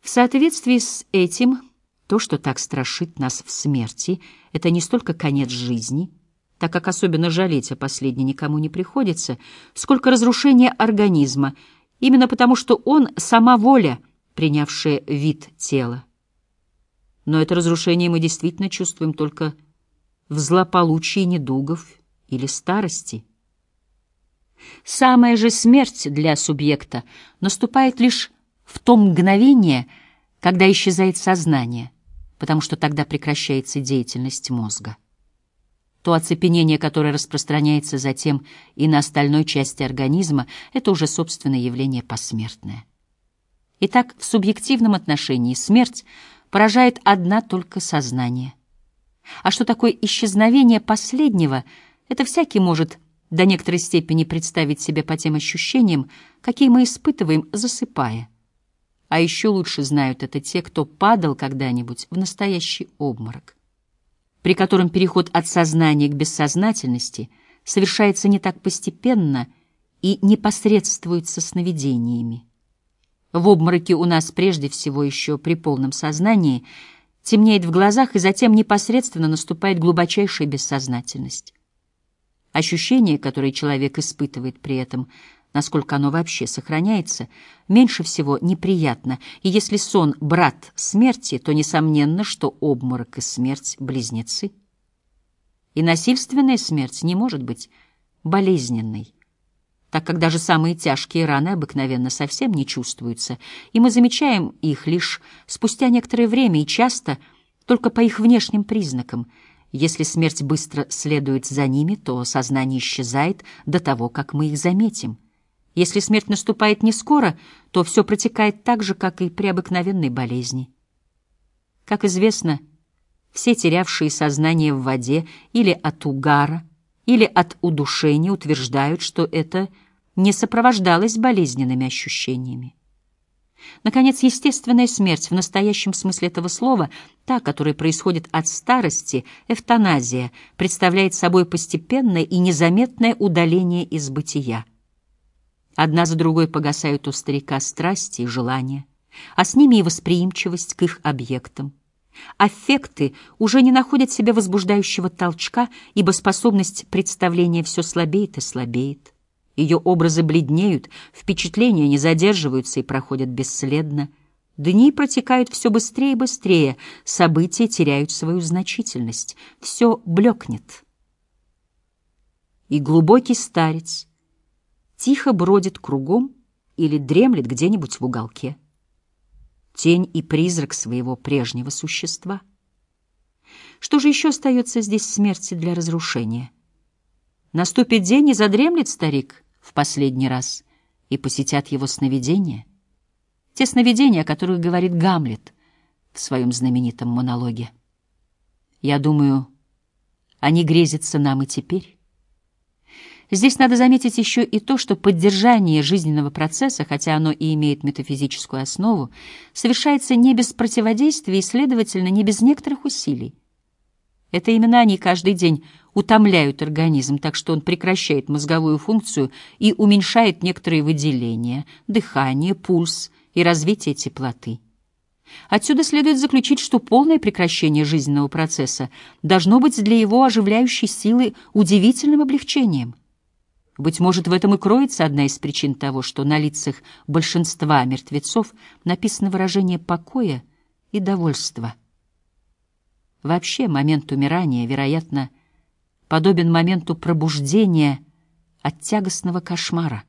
В соответствии с этим, то, что так страшит нас в смерти, это не столько конец жизни, так как особенно жалеть о последней никому не приходится, сколько разрушение организма, именно потому что он — сама воля, принявшая вид тела. Но это разрушение мы действительно чувствуем только в злополучии недугов или старости. Самая же смерть для субъекта наступает лишь в то мгновение, когда исчезает сознание, потому что тогда прекращается деятельность мозга. То оцепенение, которое распространяется затем и на остальной части организма, это уже собственное явление посмертное. Итак, в субъективном отношении смерть поражает одна только сознание. А что такое исчезновение последнего, это всякий может до некоторой степени представить себе по тем ощущениям, какие мы испытываем, засыпая. А еще лучше знают это те, кто падал когда-нибудь в настоящий обморок, при котором переход от сознания к бессознательности совершается не так постепенно и непосредствуется сновидениями. В обмороке у нас прежде всего еще при полном сознании темнеет в глазах и затем непосредственно наступает глубочайшая бессознательность. Ощущение, которое человек испытывает при этом, насколько оно вообще сохраняется, меньше всего неприятно, и если сон — брат смерти, то несомненно, что обморок и смерть — близнецы. И насильственная смерть не может быть болезненной, так как даже самые тяжкие раны обыкновенно совсем не чувствуются, и мы замечаем их лишь спустя некоторое время и часто только по их внешним признакам — если смерть быстро следует за ними, то сознание исчезает до того, как мы их заметим. Если смерть наступает не скоро, то все протекает так же, как и при обыкновенной болезни. Как известно, все терявшие сознание в воде или от угара, или от удушения утверждают, что это не сопровождалось болезненными ощущениями. Наконец, естественная смерть в настоящем смысле этого слова, та, которая происходит от старости, эвтаназия, представляет собой постепенное и незаметное удаление из бытия. Одна за другой погасают у старика страсти и желания, а с ними и восприимчивость к их объектам. Аффекты уже не находят себе возбуждающего толчка, ибо способность представления все слабеет и слабеет. Ее образы бледнеют, впечатления не задерживаются и проходят бесследно. Дни протекают все быстрее и быстрее, события теряют свою значительность, все блекнет. И глубокий старец тихо бродит кругом или дремлет где-нибудь в уголке. Тень и призрак своего прежнего существа. Что же еще остается здесь смерти для разрушения? Наступит день, и задремлет старик — в последний раз и посетят его сновидения? Те сновидения, о которых говорит Гамлет в своем знаменитом монологе. Я думаю, они грезятся нам и теперь. Здесь надо заметить еще и то, что поддержание жизненного процесса, хотя оно и имеет метафизическую основу, совершается не без противодействия и, следовательно, не без некоторых усилий. Это именно они каждый день утомляют организм, так что он прекращает мозговую функцию и уменьшает некоторые выделения, дыхание, пульс и развитие теплоты. Отсюда следует заключить, что полное прекращение жизненного процесса должно быть для его оживляющей силы удивительным облегчением. Быть может, в этом и кроется одна из причин того, что на лицах большинства мертвецов написано выражение покоя и довольства. Вообще, момент умирания, вероятно, подобен моменту пробуждения от тягостного кошмара.